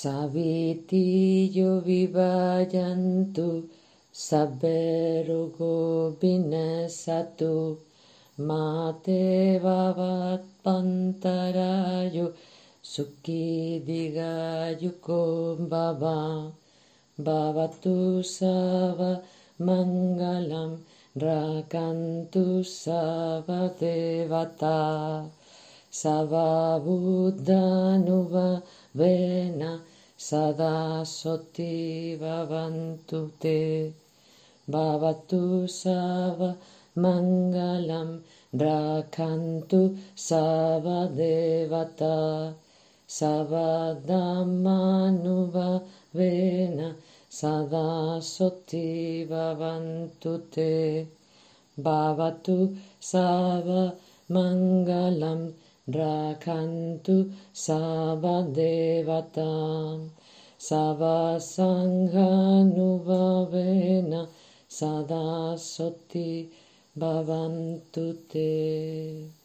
Savitiyo vivayantu sabberugo binasatu mate vavat pantarayo suki digayuko baba bhavatu sava mangalam rakantu sava devata. Sava buddhanuva vena sada soti te bhavatu sava mangalam rakantu sava devata vena sada soti te bhavatu sava mangalam रखन्तु स वदेवतां सदा सति भवन्तु ते।